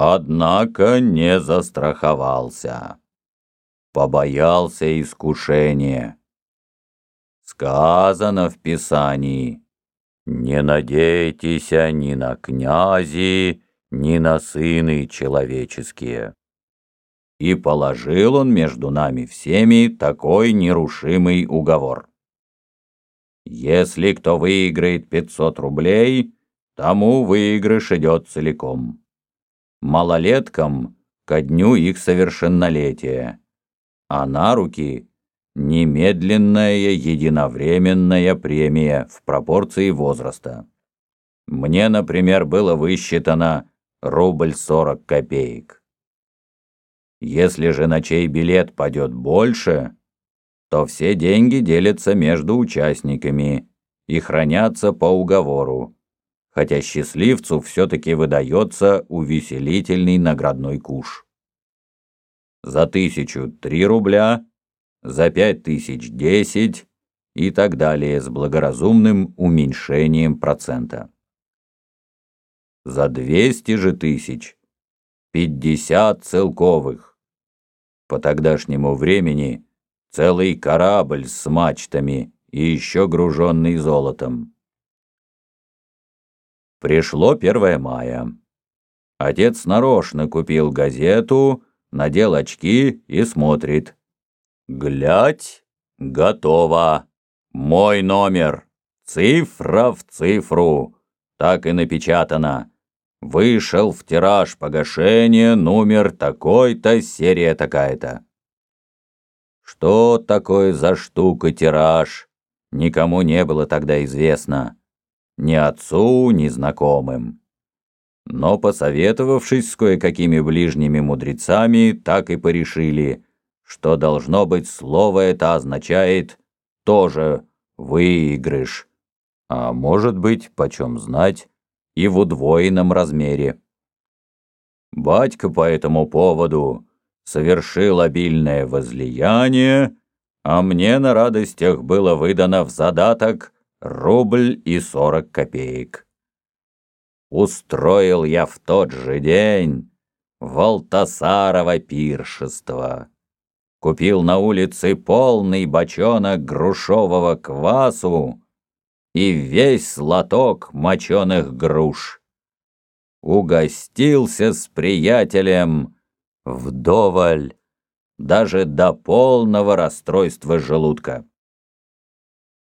Однако не застраховался. Побоялся искушения. Сказано в Писании, «Не надейтесь ни на князи, ни на сыны человеческие». И положил он между нами всеми такой нерушимый уговор. Если кто выиграет 500 рублей, тому выигрыш идет целиком. Малолеткам ко дню их совершеннолетия, а на руки немедленная единовременная премия в пропорции возраста. Мне, например, было высчитано рубль 40 копеек. Если же на чей билет падет больше, то все деньги делятся между участниками и хранятся по уговору, хотя счастливцу все-таки выдается увеселительный наградной куш. За тысячу три рубля, за пять тысяч десять и так далее с благоразумным уменьшением процента. За двести же тысяч пятьдесят целковых. По тогдашнему времени целый корабль с мачтами и еще груженный золотом. Пришло 1 мая. Отец нарочно купил газету, надел очки и смотрит. «Глядь, готово! Мой номер! Цифра в цифру!» Так и напечатано. Вышел в тираж погашения номер такой-то, серия такая-то. Что такое за штука тираж, никому не было тогда известно. Ни отцу, ни знакомым. Но, посоветовавшись с кое-какими ближними мудрецами, так и порешили, что должно быть слово это означает тоже «выигрыш», а может быть, почем знать, и в удвоенном размере. Батька по этому поводу совершил обильное возлияние, а мне на радостях было выдано в задаток рубль и сорок копеек. Устроил я в тот же день Волтасарова пиршество. Купил на улице полный бочонок грушового квасу и весь лоток моченых груш. Угостился с приятелем вдоволь, даже до полного расстройства желудка.